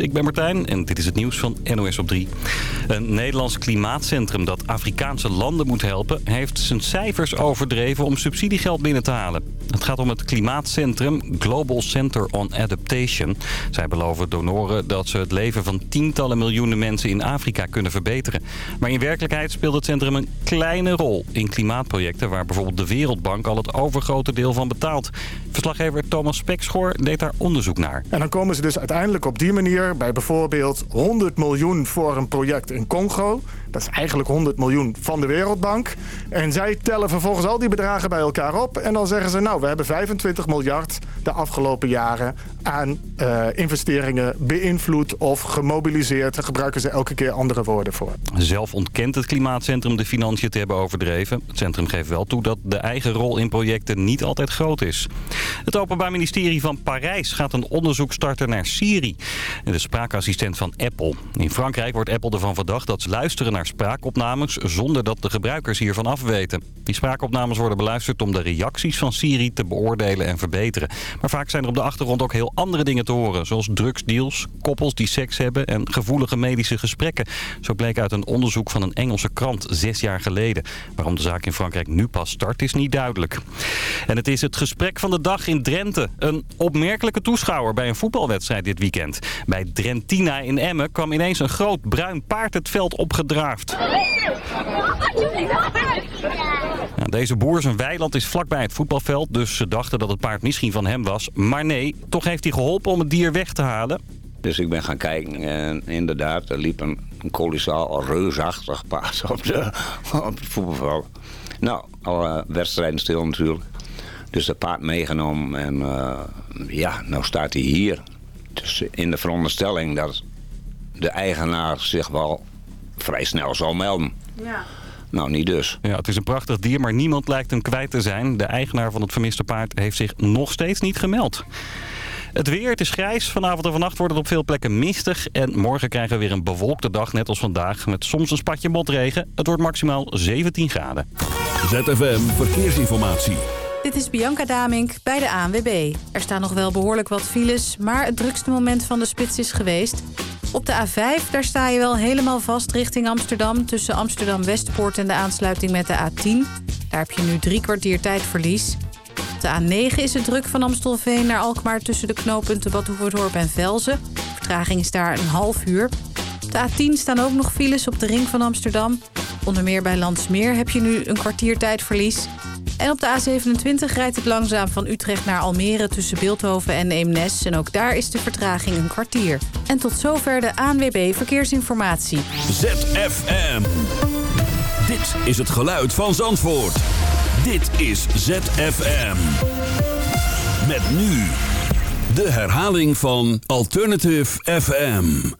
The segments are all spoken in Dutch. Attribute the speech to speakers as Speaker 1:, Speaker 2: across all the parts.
Speaker 1: ik ben Martijn en dit is het nieuws van NOS op 3. Een Nederlands klimaatcentrum dat Afrikaanse landen moet helpen... heeft zijn cijfers overdreven om subsidiegeld binnen te halen. Het gaat om het klimaatcentrum Global Center on Adaptation. Zij beloven donoren dat ze het leven van tientallen miljoenen mensen in Afrika kunnen verbeteren. Maar in werkelijkheid speelt het centrum een kleine rol in klimaatprojecten... waar bijvoorbeeld de Wereldbank al het overgrote deel van betaalt. Verslaggever Thomas Spekschoor deed daar onderzoek naar.
Speaker 2: En dan komen ze dus uiteindelijk op die manier bij bijvoorbeeld 100 miljoen voor een project in Congo. Dat is eigenlijk 100 miljoen van de Wereldbank. En zij tellen vervolgens al die bedragen bij elkaar op. En dan zeggen ze, nou, we hebben 25 miljard de afgelopen jaren aan uh, investeringen beïnvloed of gemobiliseerd. Daar gebruiken ze elke keer andere woorden voor.
Speaker 1: Zelf ontkent het Klimaatcentrum de financiën te hebben overdreven. Het centrum geeft wel toe dat de eigen rol in projecten niet altijd groot is. Het Openbaar Ministerie van Parijs gaat een onderzoek starten naar Siri. De spraakassistent van Apple. In Frankrijk wordt Apple ervan verdacht dat ze luisteren naar spraakopnames... zonder dat de gebruikers hiervan afweten. Die spraakopnames worden beluisterd om de reacties van Siri te beoordelen en verbeteren. Maar vaak zijn er op de achtergrond ook heel andere dingen te horen. Zoals drugsdeals, koppels die seks hebben en gevoelige medische gesprekken. Zo bleek uit een onderzoek van een Engelse krant zes jaar geleden. Waarom de zaak in Frankrijk nu pas start is niet duidelijk. En het is het gesprek van de dag in Drenthe. Een opmerkelijke toeschouwer bij een voetbalwedstrijd dit weekend. Bij Drentina in Emmen kwam ineens een groot bruin paard het veld deze boer zijn weiland is vlakbij het voetbalveld, dus ze dachten dat het paard misschien van hem was. Maar nee, toch heeft hij geholpen om het dier weg te halen.
Speaker 3: Dus ik ben gaan kijken en inderdaad, er liep een, kolossaal reusachtig paard op, de, op het voetbalveld. Nou, alle wedstrijden stil natuurlijk. Dus het paard meegenomen en uh, ja, nou staat hij hier. Dus in de veronderstelling dat de eigenaar zich wel vrij snel zal melden. Ja. Nou, niet dus.
Speaker 1: Ja, het is een prachtig dier, maar niemand lijkt hem kwijt te zijn. De eigenaar van het vermiste paard heeft zich nog steeds niet gemeld. Het weer, het is grijs. Vanavond en vannacht wordt het op veel plekken mistig. En morgen krijgen we weer een bewolkte dag, net als vandaag. Met soms een spatje motregen. Het wordt maximaal 17 graden.
Speaker 4: ZFM Verkeersinformatie.
Speaker 5: Dit is Bianca Damink bij de ANWB. Er staan nog wel behoorlijk wat files, maar het drukste moment van de spits is geweest. Op de A5, daar sta je wel helemaal vast richting Amsterdam... tussen Amsterdam-Westpoort en de aansluiting met de A10. Daar heb je nu drie kwartier tijdverlies. Op de A9 is het druk van Amstelveen naar Alkmaar... tussen de knooppunten Badhoevedorp en Velzen. Vertraging is daar een half uur. Op de A10 staan ook nog files op de ring van Amsterdam. Onder meer bij Landsmeer heb je nu een kwartier tijdverlies... En op de A27 rijdt het langzaam van Utrecht naar Almere tussen Beeldhoven en Eemnes. En ook daar is de vertraging een kwartier. En tot zover de ANWB Verkeersinformatie.
Speaker 4: ZFM. Dit is het geluid van Zandvoort. Dit is ZFM. Met nu de herhaling van Alternative FM.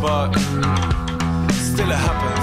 Speaker 6: But still it happens.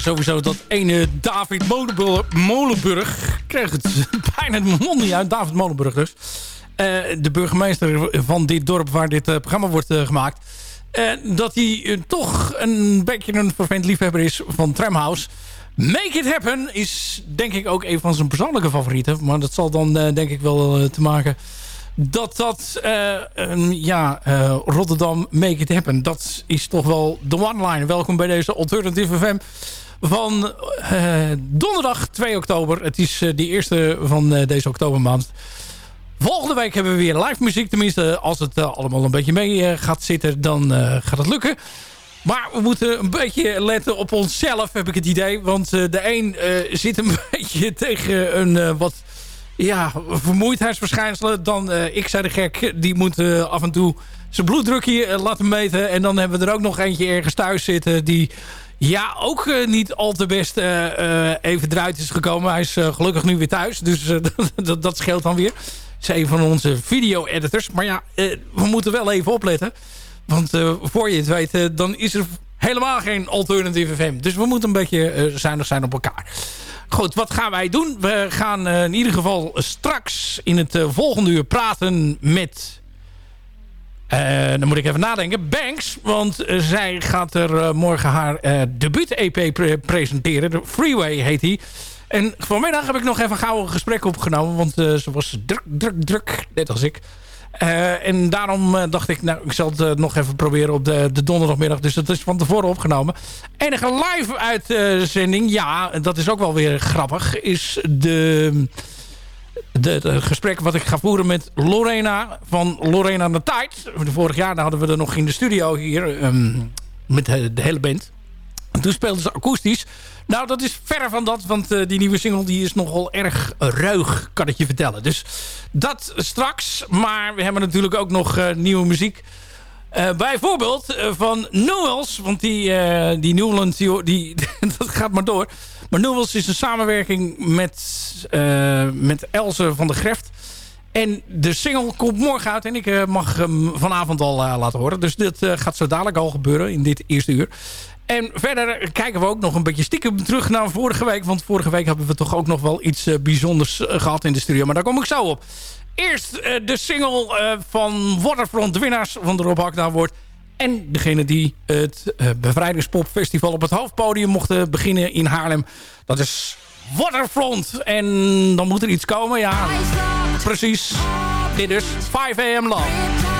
Speaker 7: Sowieso dat ene David Molenburg, kreeg het bijna de mond niet uit. David Molenburg dus. Eh, de burgemeester van dit dorp waar dit eh, programma wordt gemaakt. dat hij toch een beetje een vervent liefhebber is van Tramhouse. Make It Happen is denk ik ook een van zijn persoonlijke favorieten. Maar dat zal dan denk ik wel te maken dat dat, ja, Rotterdam Make It Happen. Dat is toch wel de one-line. Welkom bij deze Alternative FM van uh, donderdag 2 oktober. Het is uh, de eerste van deze oktobermaand. Volgende week hebben we weer live muziek. Tenminste, als het allemaal een beetje mee gaat zitten, dan gaat het lukken. Maar we moeten een beetje letten op onszelf, heb ik het idee. Want de een zit een beetje tegen een wat ja, vermoeidheidsverschijnselen. Dan ik zei de gek, die moet af en toe zijn bloeddrukje uh, laten meten. En dan hebben we er ook nog eentje ergens thuis zitten die... Ja, ook niet al te best even eruit is gekomen. Hij is gelukkig nu weer thuis. Dus dat, dat scheelt dan weer. Dat is een van onze video-editors. Maar ja, we moeten wel even opletten. Want voor je het weet, dan is er helemaal geen alternatieve FM. Dus we moeten een beetje zuinig zijn op elkaar. Goed, wat gaan wij doen? We gaan uh, in ieder geval straks in het uh, volgende uur praten met... Uh, dan moet ik even nadenken. Banks, want zij gaat er morgen haar debuut-EP pre presenteren. De Freeway heet die. En vanmiddag heb ik nog even gauw een gesprek opgenomen. Want ze was druk, druk, druk. Net als ik. En daarom dacht ik, nou, ik zal het nog even proberen op de, de donderdagmiddag. Dus dat is van tevoren opgenomen. Enige live uitzending, ja, dat is ook wel weer grappig, is de, het gesprek wat ik ga voeren met Lorena van Lorena de Tijd. Vorig jaar hadden we er nog in de studio hier um, met de, hele band. En toen speelden ze akoestisch. Nou, dat is ver van dat, want uh, die nieuwe single die is nogal erg ruig, kan ik je vertellen. Dus dat straks. Maar we hebben natuurlijk ook nog uh, nieuwe muziek. Uh, bijvoorbeeld van Newells, want die, die Newland, die, die dat gaat maar door. Maar Newells is een samenwerking met, met Else van der Greft. En de single komt morgen uit en ik mag hem vanavond al laten horen. Dus dit gaat zo dadelijk al gebeuren in dit eerste uur. En verder kijken we ook nog een beetje stiekem terug naar vorige week. Want vorige week hebben we toch ook nog wel iets uh, bijzonders uh, gehad in de studio. Maar daar kom ik zo op. Eerst uh, de single van Waterfront, de winnaars van de Rob Hakna wordt. En degene die het Bevrijdingspopfestival op het hoofdpodium mochten beginnen in Haarlem. Dat is Waterfront. En dan moet er iets komen, ja. Precies. Dit is 5 AM Love.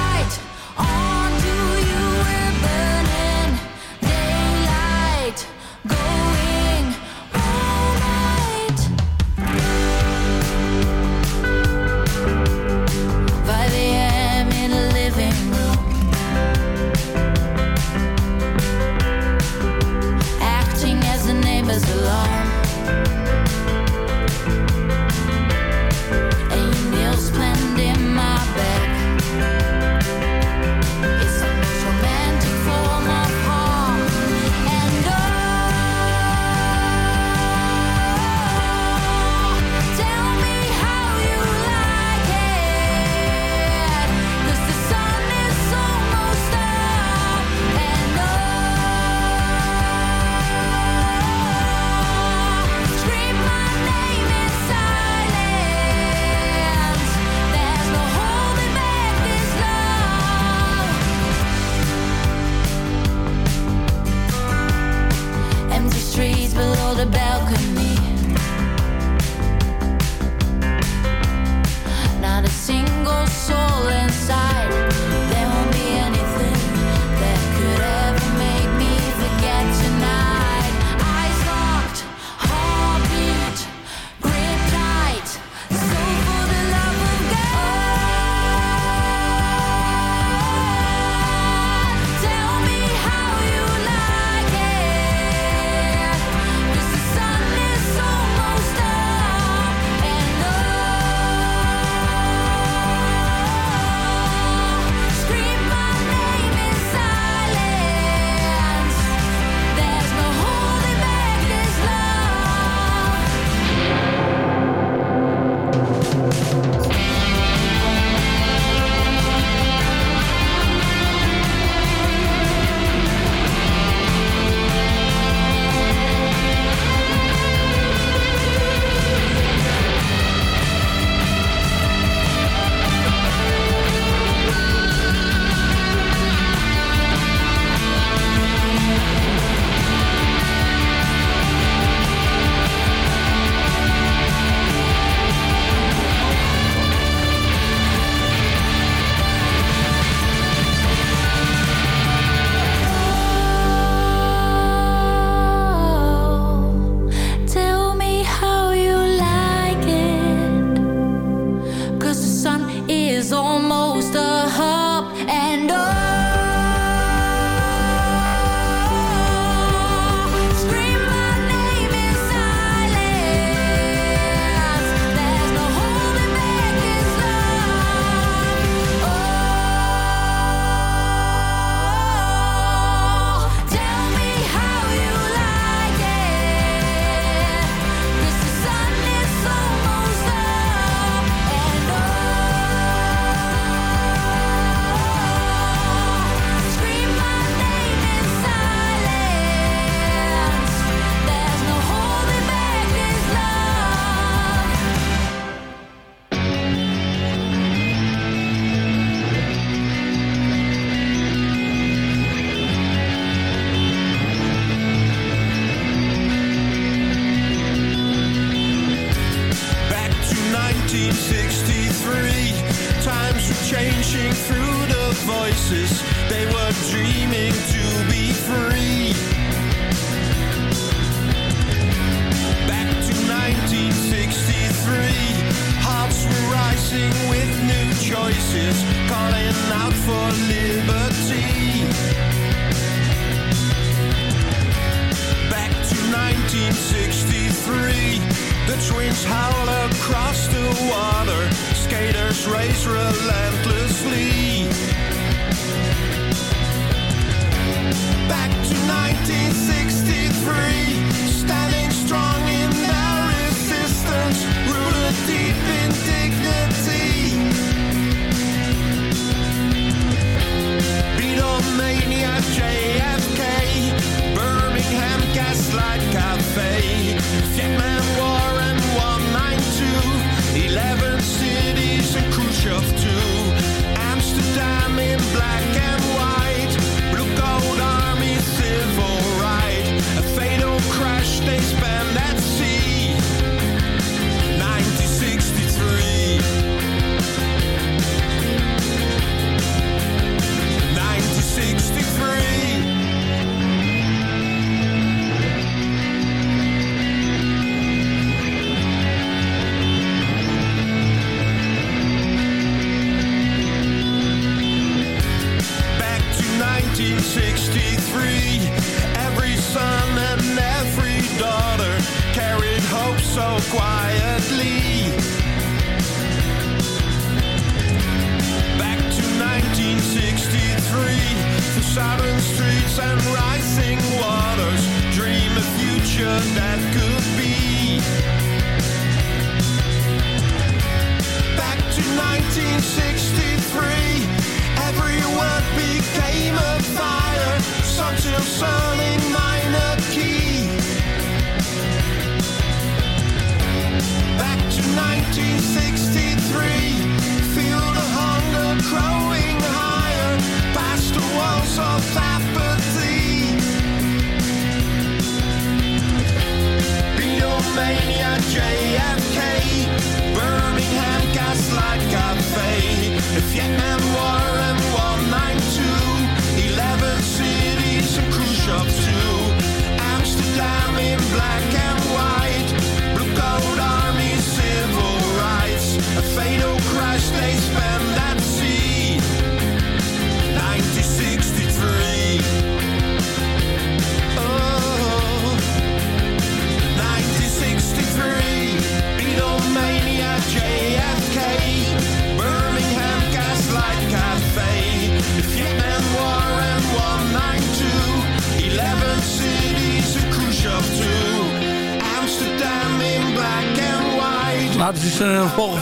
Speaker 8: Changing through the voices.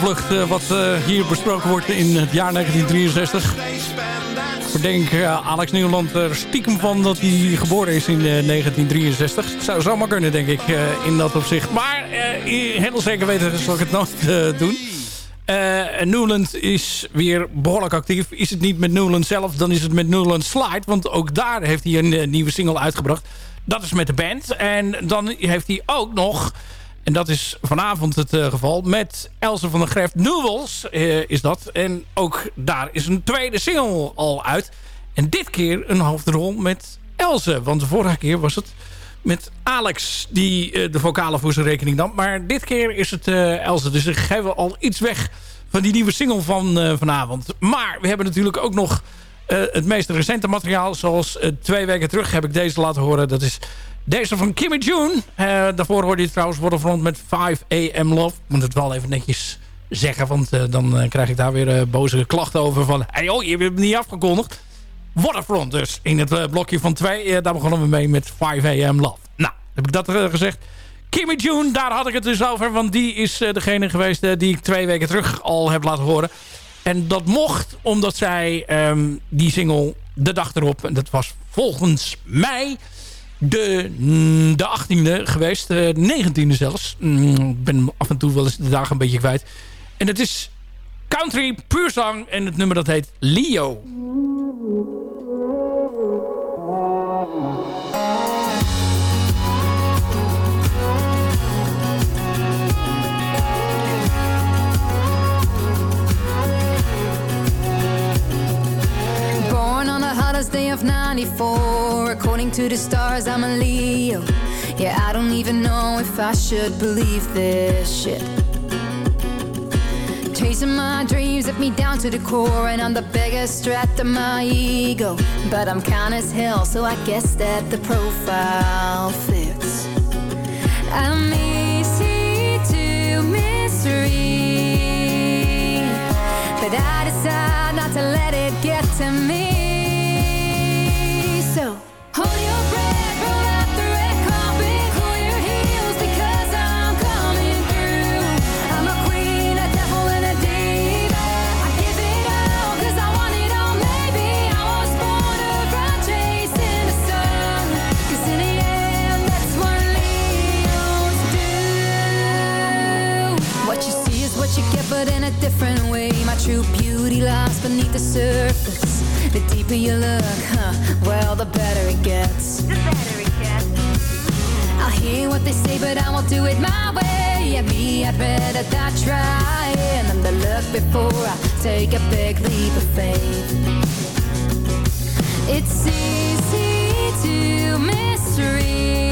Speaker 7: Eh, wat eh, hier besproken wordt in het jaar 1963.
Speaker 8: They spend at
Speaker 7: Ik eh, Alex Nieuwland er stiekem van dat hij geboren is in eh, 1963. Het zou zomaar kunnen, denk ik, eh, in dat opzicht. Maar uh, heel zeker weten zal ik het nooit eh, doen. Eh Newland is weer behoorlijk actief. Is het niet met Newland zelf, dan is het met Newland Slide. Want ook daar heeft hij een eh, nieuwe single uitgebracht. Dat is met de band. En dan heeft hij ook nog... En dat is vanavond het eh, geval. Met Else van der Greft Newells eh, is dat. En ook daar is een tweede single al uit. En dit keer een hoofdrol met Else. Want de vorige keer was het met Alex die eh, de vocalen voor zijn rekening nam. Maar dit keer is het Else. Dus geef we al iets weg van die nieuwe single van vanavond. Maar we hebben natuurlijk ook nog het meest recente materiaal. Zoals twee weken terug heb ik deze laten horen. Dat is deze van Kimmy June. Eh, daarvoor hoorde je trouwens Waterfront met 5 AM Love. Ik moet het wel even netjes zeggen. Want eh, dan eh, krijg ik daar weer boze klachten over. Van, hey, oh, je hebt hem niet afgekondigd. Waterfront dus. In het blokje van 2. daar begonnen we mee met 5 AM Love. Nou, heb ik dat gezegd. Kimmy June, daar had ik het dus over. Want die is degene geweest die ik twee weken terug al heb laten horen. En dat mocht omdat zij ehm, die single de dag erop... en dat was volgens mij de, mm, de 18e geweest. De 19e zelfs. Mm, Ik ben af en toe wel eens de dagen een beetje kwijt. En het is country puur zang. En het nummer dat heet Leo.
Speaker 9: 94. According to the stars, I'm a Leo. Yeah, I don't even know if I should believe this shit. Chasing my dreams at me down to the core, and I'm the biggest threat to my ego. But I'm kind as hell, so I guess that the profile fits. I'm easy to mystery, but I decide not to let it get to me. So hold your breath, roll out the red carpet, cool your heels because I'm coming through. I'm a queen, a devil, and a diva. I give it all 'cause I want it all. Maybe I was born to run chasing the sun. 'Cause in the end, that's what Leos do. What you see is what you get, but in a different way. My true beauty lies beneath the surface. The deeper you look, huh? Well, the better it gets. The better it gets. I'll hear what they say, but I won't do it my way. Yeah, me, I'd rather die trying than to look before I take a big leap of faith. It's easy to misread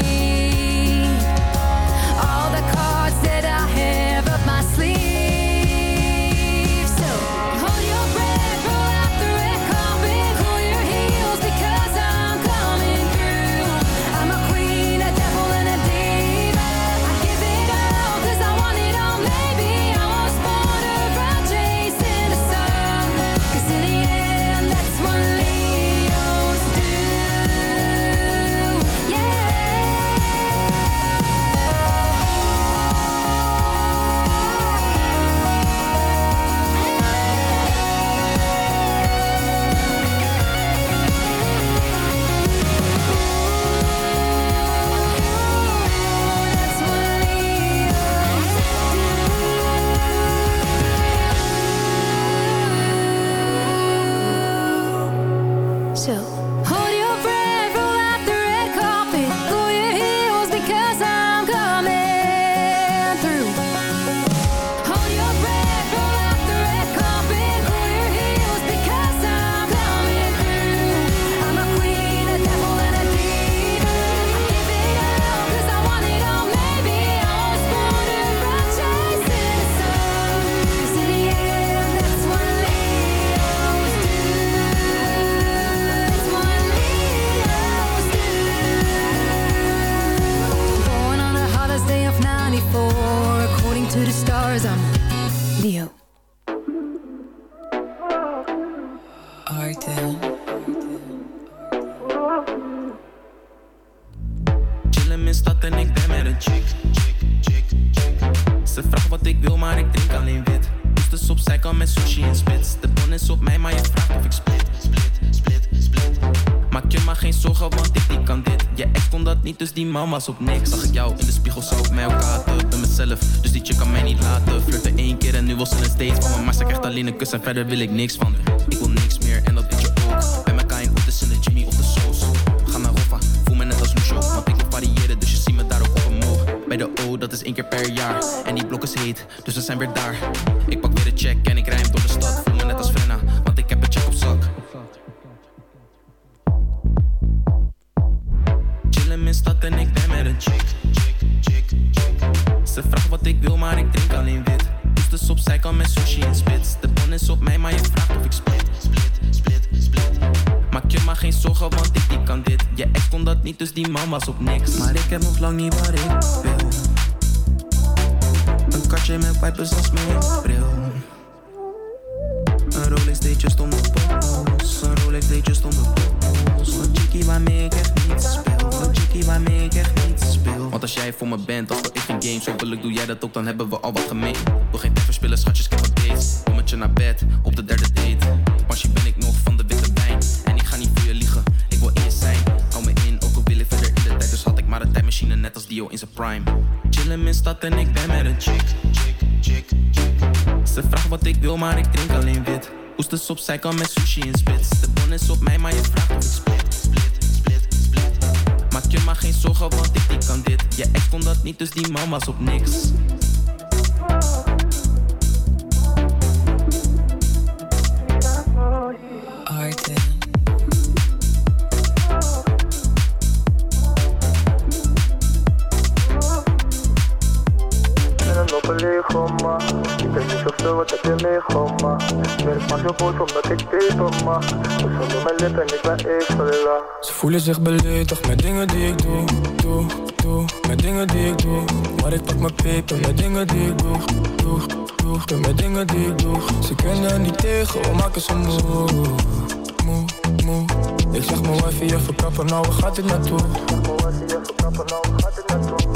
Speaker 9: was
Speaker 10: op niks. Zag ik jou in de spiegel, zo op mij elkaar haten. Ben mezelf, dus die chick kan mij niet laten. Flirten één keer en nu wil ze een steeds van me. Maar ze alleen een kus en verder wil ik niks van. Ik wil niks meer en dat weet je ook. Bij elkaar in Otis in de Jimmy of de Soos. Gaan naar Roffa, voel me net als show. Want ik wil variëren, dus je ziet me daar ook op omhoog. Bij de O, dat is één keer per jaar. En die blok is heet, dus we zijn weer daar. Lang niet wat ik wil. Een katje met wipers als mijn bril. Een Rolex deed just om de pols. Een Rolex deed just om de pols. Een chickie waarmee ik echt niet speel. Een chickie waarmee ik echt niet speel. Want als jij voor me bent, speel ik geen games. Hopelijk doe jij dat ook, dan hebben we al wat gemeen. Wil geen tijd verspillen, schatjes, ik heb wat met je naar bed, op de derde ik net als Dio in zijn prime. Chillen in stad en ik ben met een chick, chick, chick, chick. Ze vraagt wat ik wil, maar ik drink alleen wit. Oesters op zij kan met sushi en spits. De bon is op mij, maar je vraagt of ik split, split, split, split. Maak je maar geen zorgen, want ik die kan dit. Je ex kon dat niet, dus die man was op niks.
Speaker 11: Meegemaakt? Meer ik maak je boos omdat ik taper mag. Dus onder mijn ik ben even lang.
Speaker 12: Ze voelen zich beledigd met dingen die ik doe, doe, doe, met dingen die ik doe. Maar ik pak mijn peper met dingen die ik doe, doe, doe, doe, met dingen die ik doe. Ze kunnen niet tegen, we maken ze moe, moe, moe. Ik zeg mijn wifi, je verkappen, nou waar gaat dit naartoe? Hoe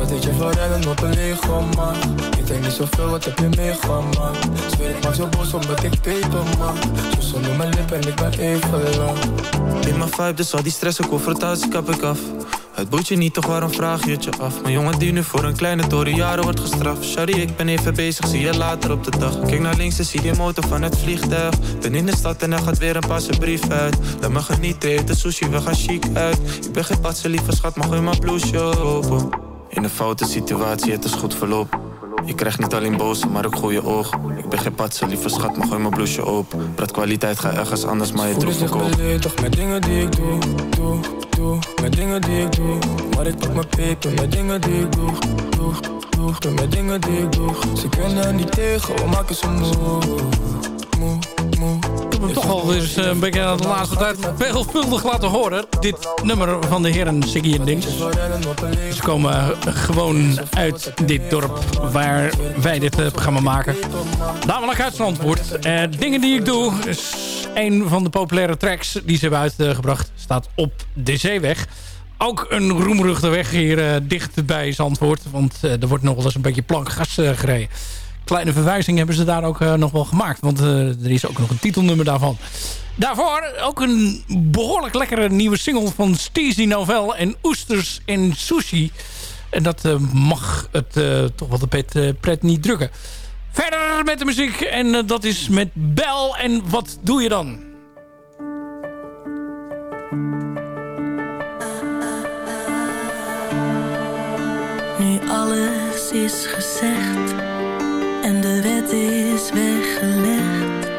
Speaker 12: Wat deed je voor rennen op een lege man? Ik denk niet zoveel, wat heb je meegemaakt? Zweer ik maak zo boos omdat ik peper man. Zo zonder mijn lippen en ik ben even lang.
Speaker 13: In mijn vibe, dus al die stress en confrontatie kap ik af. Het boeit je niet, toch waarom vraag je het je af? Mijn jongen die nu voor een kleine toren jaren wordt gestraft. Sorry, ik ben even bezig, zie je later op de dag. Kijk naar links en zie die motor van het vliegtuig. Ben in de stad en er gaat weer een passe brief uit. Laat me genieten, eten sushi, we gaan chic uit. Ik ben geen patse, lieve schat, mag je mijn blouseje open in een foute situatie, het is goed verloop. Ik krijg niet alleen boze, maar ook goede oog. Ik ben geen patse, lieve schat, maar gooi mijn blouseje open. Praat kwaliteit, ga ergens anders, maar je troef verkoop.
Speaker 12: beledigd met dingen die ik doe, doe, doe. Met dingen die ik doe. Maar ik pak mijn peper met dingen die ik doe, doe, doe. doe met dingen die ik doe. Ze kunnen niet tegen, we maken ze moe, moe, moe.
Speaker 7: Heb hem toch al eens een beetje de laatste tijd veelvuldig laten horen. Dit nummer van de heren Siggy en Dings. Ze komen gewoon uit dit dorp waar wij dit eh, programma maken. Namelijk uit Zandvoort. Eh, dingen die ik doe is een van de populaire tracks die ze hebben uitgebracht. Staat op de Zeeweg. Ook een roemruchte weg hier eh, dicht bij Zandvoort. Want eh, er wordt nog wel eens een beetje plankgas eh, gereden kleine verwijzing hebben ze daar ook eh, nog wel gemaakt. Want eh, er is ook nog een titelnummer daarvan. Daarvoor ook een behoorlijk lekkere nieuwe single van Steezy Novel en Oesters en Sushi. En dat eh, mag het toch wel de pret, eh, pret niet drukken. Verder met de muziek en dat is met Bel. En wat doe je dan?
Speaker 9: Nu alles is gezegd en de wet is weggelegd,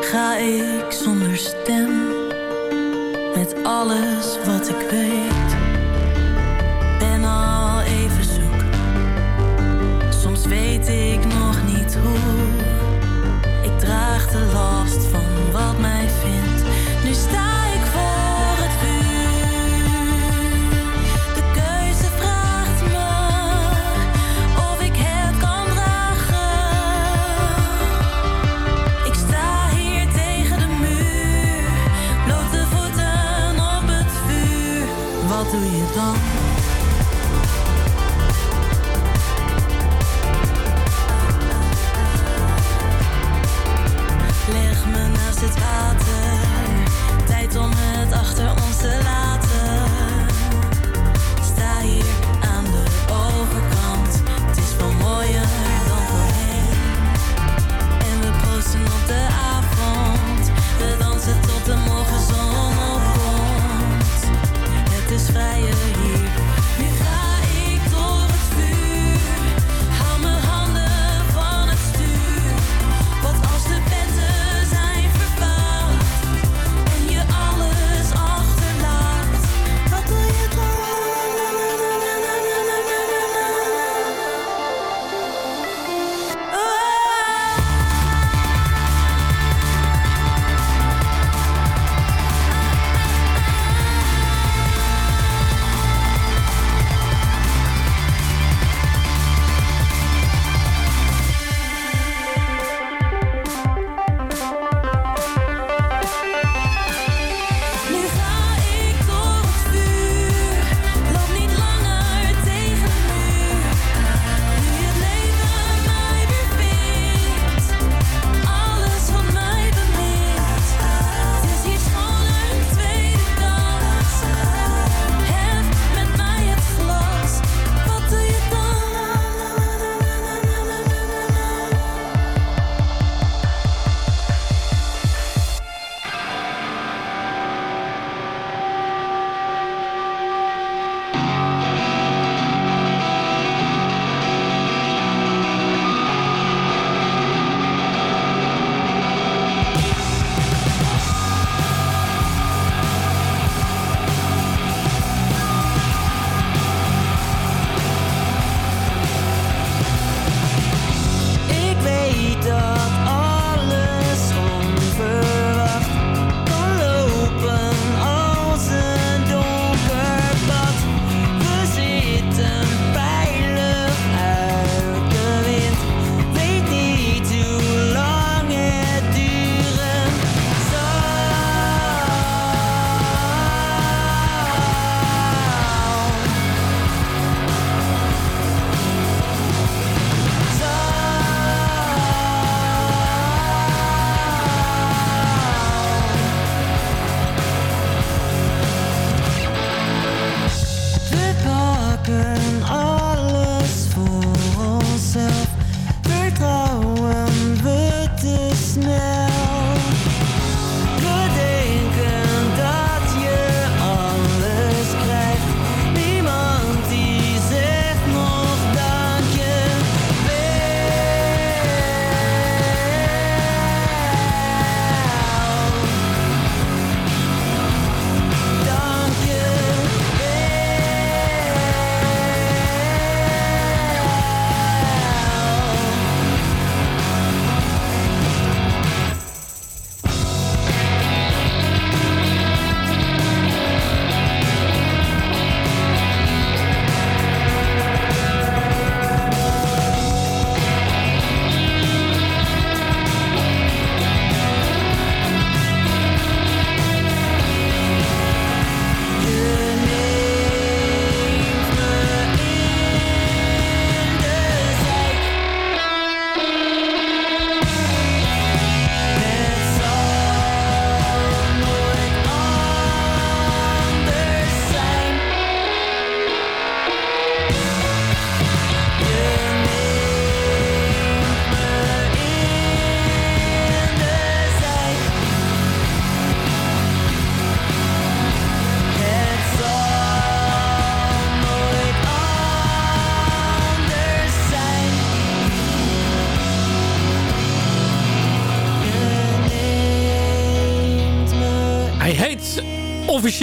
Speaker 9: ga ik zonder stem met alles wat ik weet. Ben al even zoek, soms weet ik nog niet hoe. Ik draag de last van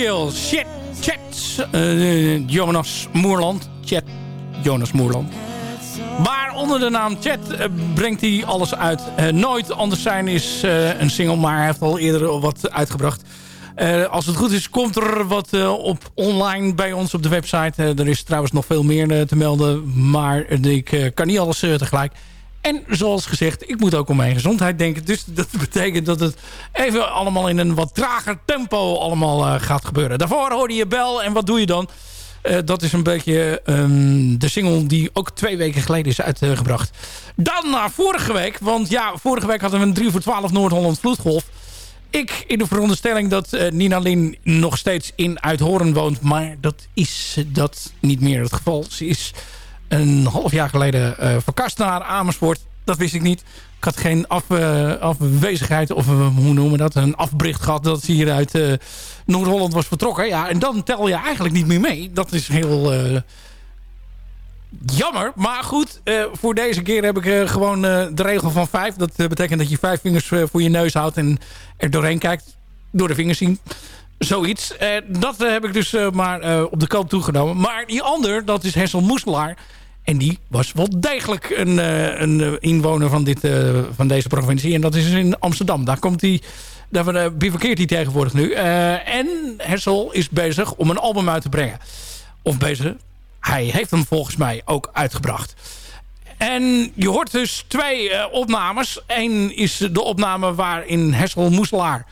Speaker 7: Chat, eh, Jonas Moerland. Chat Jonas Moerland. Maar onder de naam Chat eh, brengt hij alles uit. Eh, Nooit anders zijn is een single, maar hij heeft al eerder wat uitgebracht. Als het goed is, komt er wat op online bij ons op de website. Er is trouwens nog veel meer te melden, maar ik kan niet alles tegelijk. En zoals gezegd, ik moet ook om mijn gezondheid denken. Dus dat betekent dat het even allemaal in een wat trager tempo allemaal eh, gaat gebeuren. Daarvoor hoorde je bel en wat doe je dan? Eh, dat is een beetje ehm, de single die ook twee weken geleden is uitgebracht. Dan naar vorige week. Want ja, vorige week hadden we een 3 voor 12 Noord-Holland vloedgolf. Ik in de veronderstelling dat eh, Nina Lin nog steeds in Uithoren woont. Maar dat is dat niet meer het geval. Ze is een half jaar geleden eh, verkast naar Amersfoort. Dat wist ik niet. Ik had geen af, eh, afwezigheid of eh, hoe noemen dat? Een afbericht gehad dat ze hier uit Noord-Holland was vertrokken. Ja, en dan tel je eigenlijk niet meer mee. Dat is heel jammer. Maar goed, voor deze keer heb ik gewoon de regel van vijf. Dat betekent dat je vijf vingers voor je neus houdt en er doorheen kijkt. Door de vingers zien. Zoiets. Eh, dat eh, heb ik dus eh, maar op de koop toegenomen. Maar die ander, dat is Hessel Moeselaar. En die was wel degelijk een, een inwoner van, dit, van deze provincie. En dat is in Amsterdam. Daar komt hij... Daar bivakkeert hij tegenwoordig nu. En Hessel is bezig om een album uit te brengen. Of bezig. Hij heeft hem volgens mij ook uitgebracht. En je hoort dus twee opnames. Eén is de opname waarin Hessel Moeselaar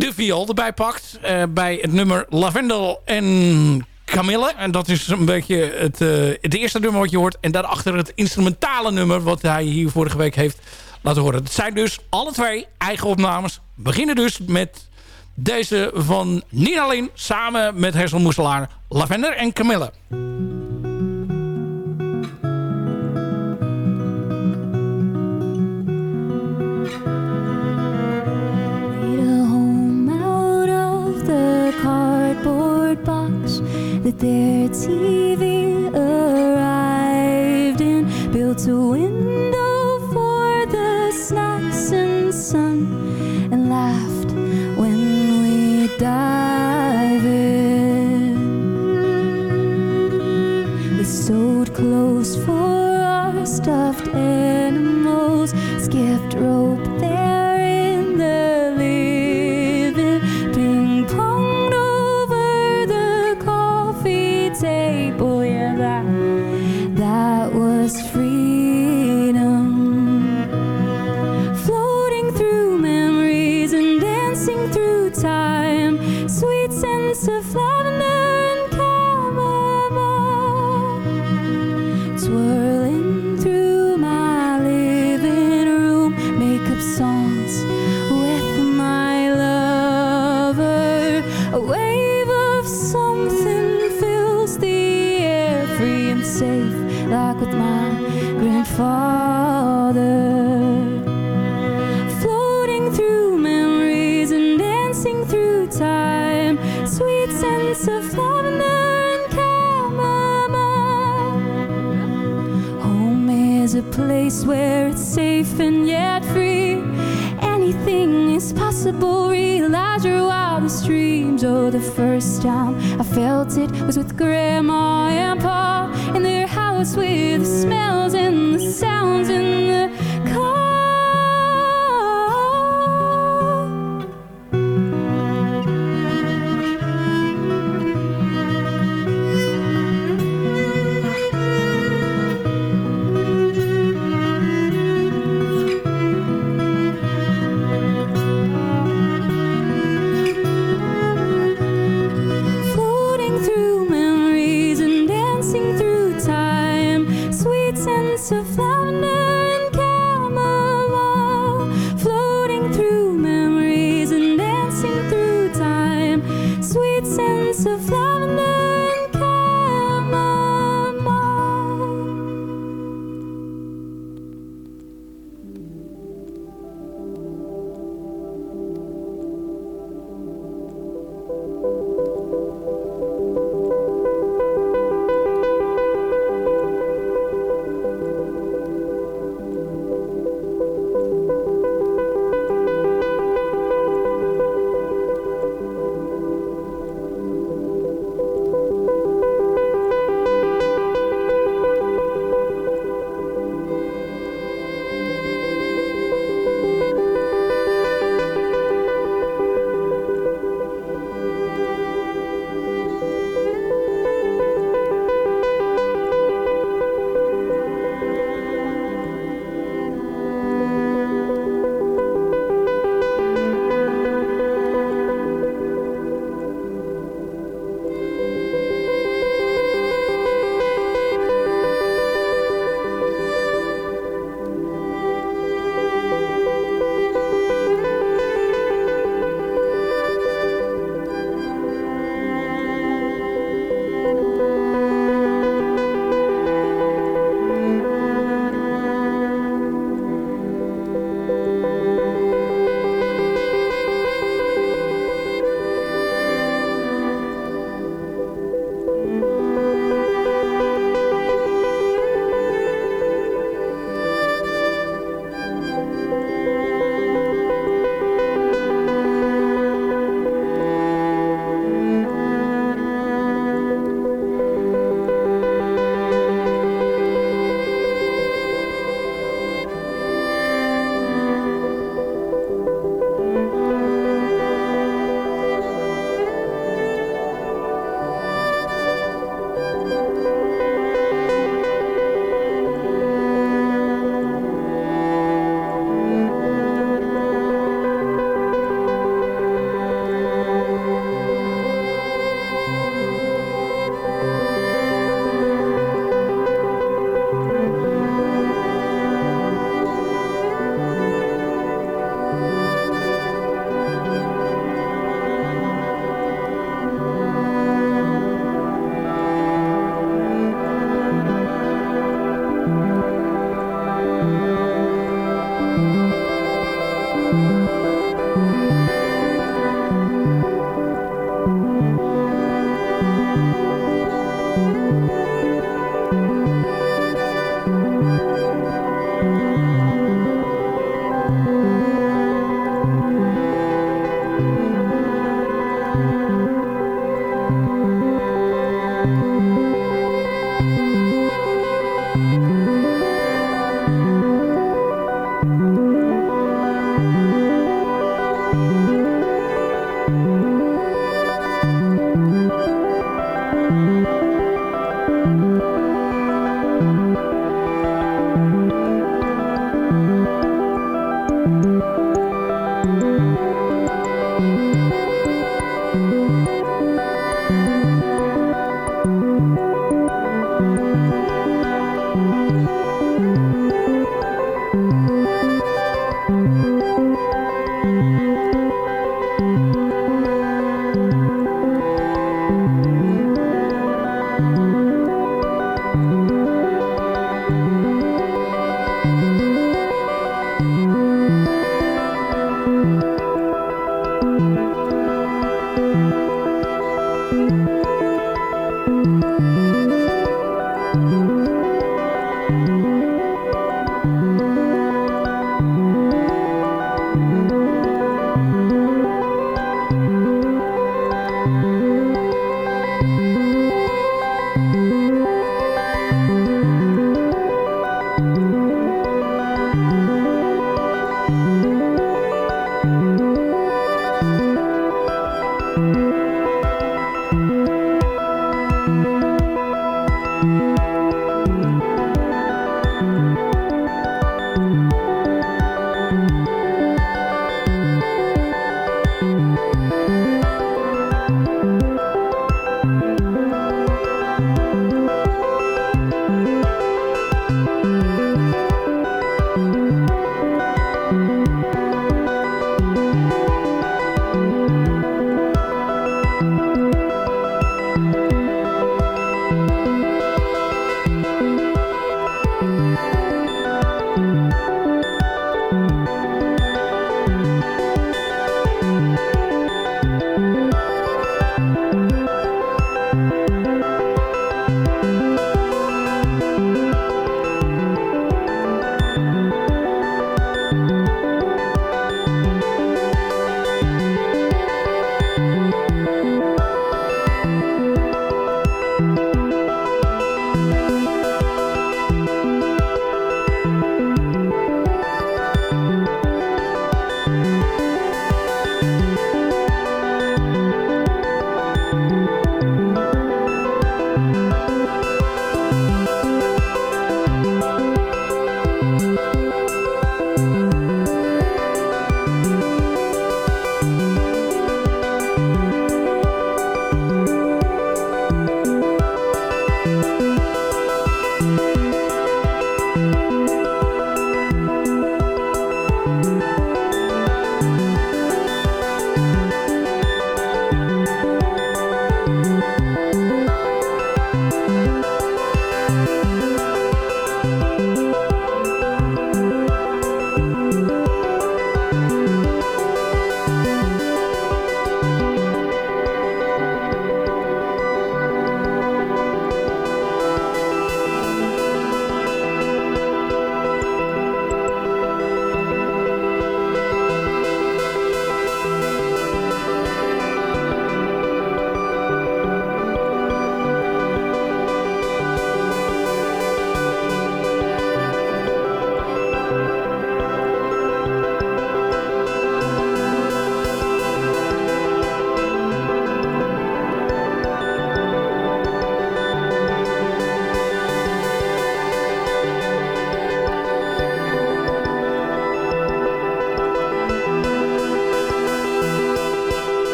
Speaker 7: de viool erbij pakt. eh, bij het nummer Lavendel en Camille. En dat is een beetje het, eh, het eerste nummer wat je hoort. En daarachter het instrumentale nummer wat hij hier vorige week heeft laten horen. Het zijn dus alle twee eigen opnames. We beginnen dus met deze van Nina Lin samen met Hessel Moeselaar. Lavender en Camille.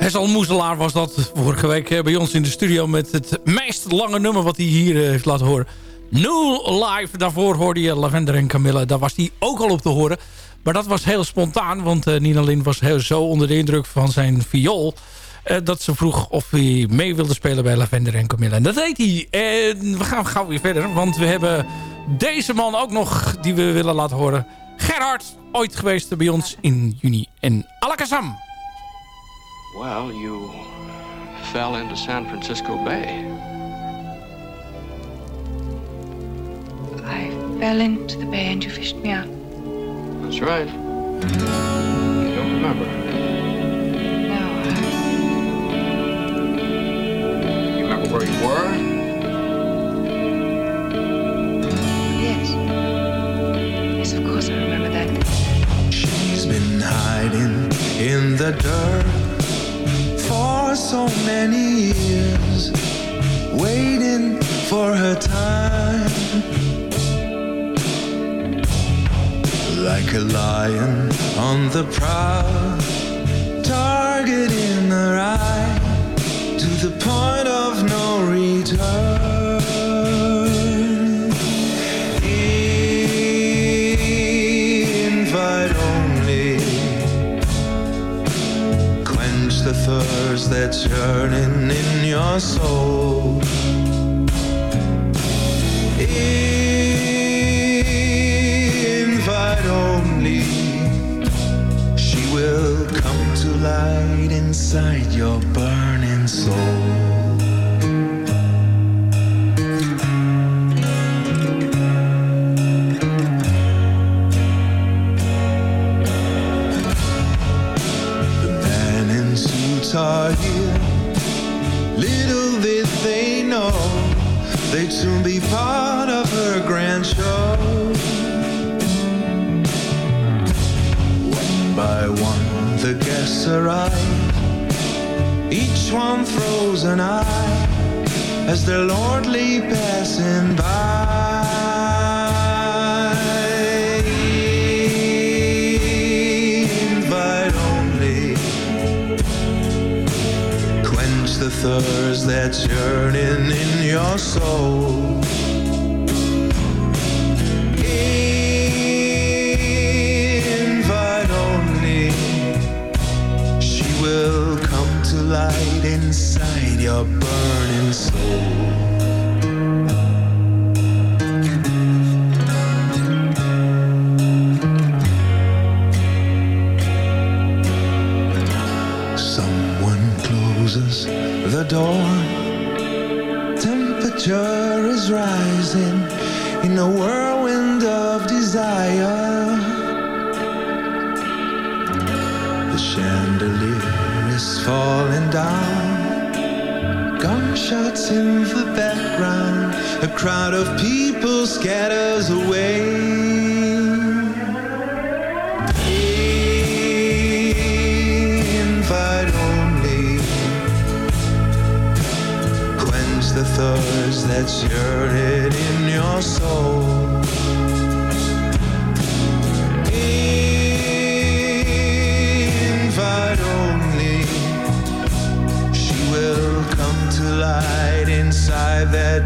Speaker 7: Hessel Moeselaar was dat vorige week eh, bij ons in de studio... met het meest lange nummer wat hij hier eh, heeft laten horen. New Live, daarvoor hoorde je Lavender en Camilla. Daar was hij ook al op te horen. Maar dat was heel spontaan, want Nina Lin was heel zo onder de indruk van zijn viool... Dat ze vroeg of hij mee wilde spelen bij Lavender en Camilla. En dat deed hij. En we gaan gauw weer verder, want we hebben deze man ook nog die we willen laten horen. Gerhard, ooit geweest bij ons in juni in Alakazam.
Speaker 14: Well, you fell into San Francisco Bay.
Speaker 15: I fell into the bay and you fished me out.
Speaker 14: That's right. You don't remember.
Speaker 15: No. I.
Speaker 14: You remember where you were?
Speaker 15: Yes. Yes, of course I remember that.
Speaker 16: She's been hiding in the dirt for so many years, waiting for her time. Like a lion on the prowl, target in her eye, to the point of no return. Thirst that's yearning in your soul. Invite only, she will come to light inside your burning soul. Suits are here. Little did they know they'd soon be part of her grand show. One by one, the guests arrive. Each one throws an eye as their lordly passing by. The thirst that's yearning in your soul. Invite only, she will come to light inside your burning soul. Door. Temperature is rising in a whirlwind of desire. The chandelier is falling down. Gunshots in the background. A crowd of people scatters away. Thirst that's yearning in your soul. Invite only, she will come to light inside that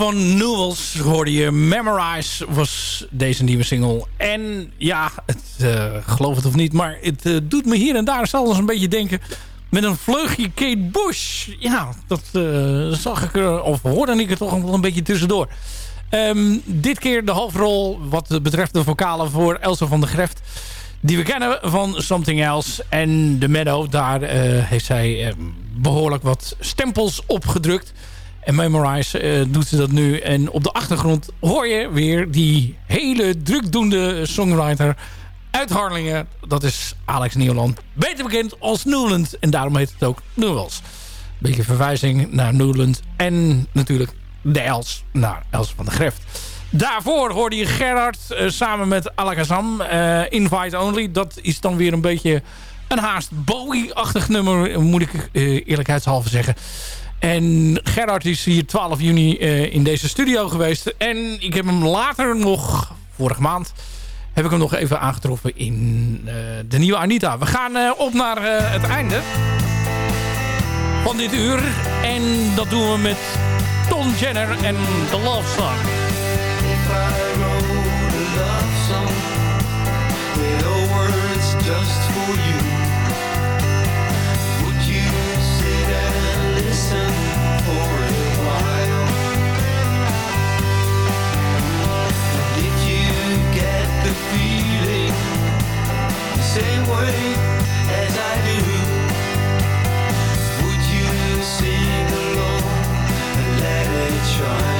Speaker 7: van Newells hoorde je. Memorize was deze nieuwe single. En ja, het, eh, geloof het of niet, maar het eh, doet me hier en daar zelfs een beetje denken... met een vleugje Kate Bush. Ja, dat eh, zag ik er, of hoorde ik er toch wel een beetje tussendoor. Ehm, dit keer de hoofdrol wat betreft de vocalen voor Elsa van der Greft. Die we kennen van Something Else. En The Meadow, daar heeft zij eh, behoorlijk wat stempels opgedrukt. En Memorize eh, doet ze dat nu. En op de achtergrond hoor je weer die hele drukdoende songwriter uit Harlingen. Dat is Alex Nieuwland. Beter bekend als Newland. En daarom heet het ook Newells. Beetje verwijzing naar Newland. En natuurlijk de Els naar Els van der Greft. Daarvoor hoorde je Gerard eh, samen met Alakazam. eh Invite Only. Dat is dan weer een beetje een haast Bowie-achtig nummer. Moet ik eerlijkheidshalve zeggen. En Gerard is hier 12 juni eh, in deze studio geweest. En ik heb hem later nog, vorige maand... heb ik hem nog even aangetroffen in eh, de nieuwe Anita. We gaan eh, op naar het einde van dit uur. En dat doen we met Don Jenner en The Love Song.
Speaker 4: try?